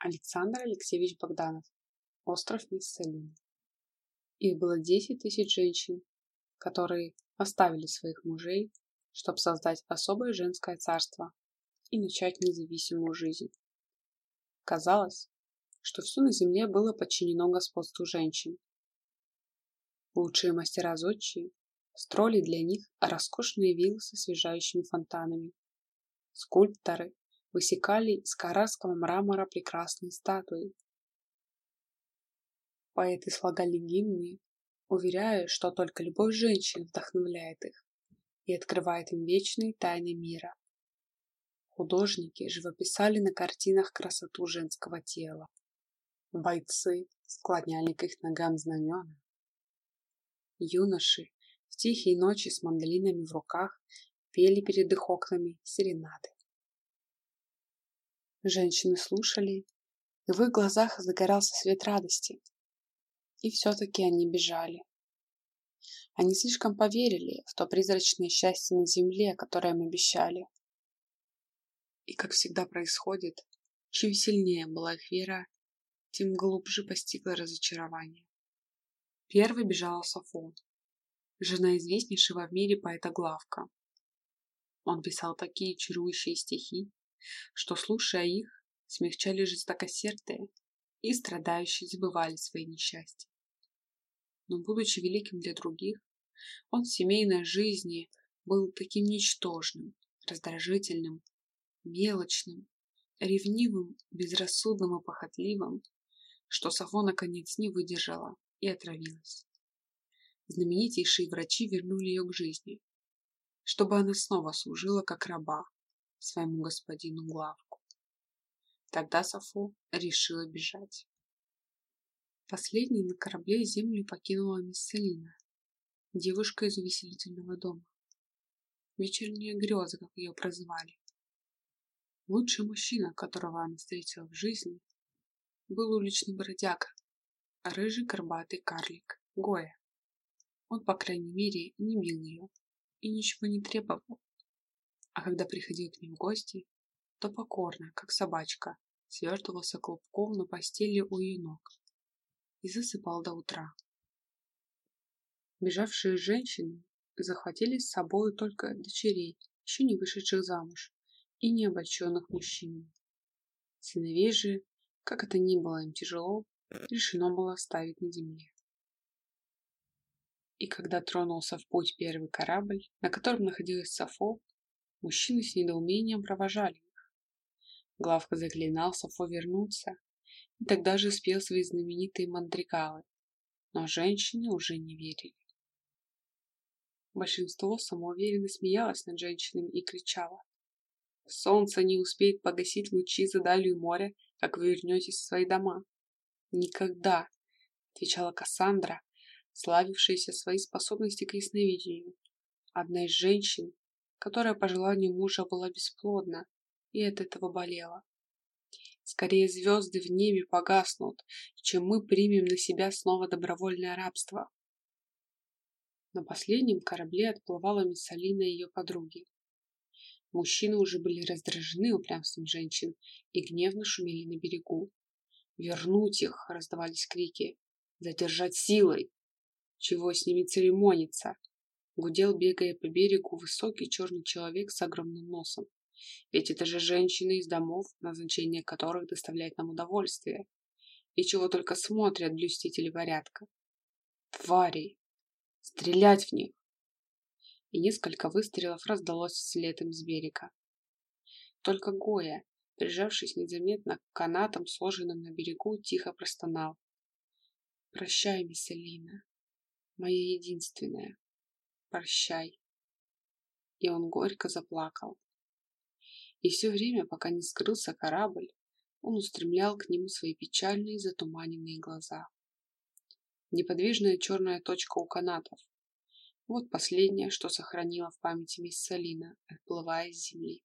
Александр Алексеевич Богданов. Остров Миссалина. Их было 10 тысяч женщин, которые оставили своих мужей, чтобы создать особое женское царство и начать независимую жизнь. Казалось, что все на земле было подчинено господству женщин. Лучшие мастера зодчие строили для них роскошные виллы со освежающими фонтанами. Скульпторы высекали из карарского мрамора прекрасные статуи. Поэты слагали гимны, уверяя, что только любовь женщин вдохновляет их и открывает им вечные тайны мира. Художники живописали на картинах красоту женского тела. Бойцы склоняли к их ногам знамена. Юноши в тихие ночи с мандолинами в руках пели перед их окнами серенады. Женщины слушали, и в их глазах загорался свет радости. И все-таки они бежали. Они слишком поверили в то призрачное счастье на земле, которое им обещали. И, как всегда происходит, чем сильнее была их вера, тем глубже постигло разочарование. Первой бежала Сафо, жена известнейшего в мире поэта Главка. Он писал такие чарующие стихи, что, слушая их, смягчали жестокосердые и страдающие забывали свои несчастья. Но, будучи великим для других, он в семейной жизни был таким ничтожным, раздражительным, мелочным, ревнивым, безрассудным и похотливым, что Сафо наконец не выдержала и отравилась. Знаменитейшие врачи вернули ее к жизни, чтобы она снова служила как раба своему господину Главку. Тогда Сафо решила бежать. Последней на корабле землю покинула мисс Селина, девушка из увеселительного дома. Вечерняя греза, как ее прозвали. Лучший мужчина, которого она встретила в жизни, был уличный бродяга, рыжий горбатый карлик, Гоя. Он, по крайней мере, не бил ее и ничего не требовал. А когда приходил к ним гости, то покорно, как собачка, свертывался клубком на постели у ее ног и засыпал до утра. Бежавшие женщины захватили с собой только дочерей, еще не вышедших замуж, и необольщенных мужчинами. Сыновей же, как это ни было им тяжело, решено было оставить на земле. И когда тронулся в путь первый корабль, на котором находилась Сафо, мужчины с недоумением провожали их. Главка заклинал Сафо вернуться, и тогда же спел свои знаменитые мандригалы, но женщины уже не верили. Большинство самоуверенно смеялось над женщинами и кричало. Солнце не успеет погасить лучи за далью моря, как вы вернетесь в свои дома. Никогда, отвечала Кассандра, славившаяся своей способностью к ясновидению. Одна из женщин, которая по желанию мужа была бесплодна и от этого болела. Скорее звезды в небе погаснут, чем мы примем на себя снова добровольное рабство. На последнем корабле отплывала Миссалина и ее подруги. Мужчины уже были раздражены упрямством женщин и гневно шумели на берегу. «Вернуть их!» — раздавались крики. «Задержать силой!» «Чего с ними церемониться?» Гудел, бегая по берегу, высокий черный человек с огромным носом. Ведь это же женщины из домов, назначение которых доставляет нам удовольствие. И чего только смотрят блюстители порядка. Твари! Стрелять в них! И несколько выстрелов раздалось вслед им с берега. Только Гоя, прижавшись незаметно к канатам, сложенным на берегу, тихо простонал. «Прощай, Мисселина, моя единственная, прощай!» И он горько заплакал. И все время, пока не скрылся корабль, он устремлял к нему свои печальные затуманенные глаза. Неподвижная черная точка у канатов. Вот последнее, что сохранила в памяти мисс Салина, отплывая с земли.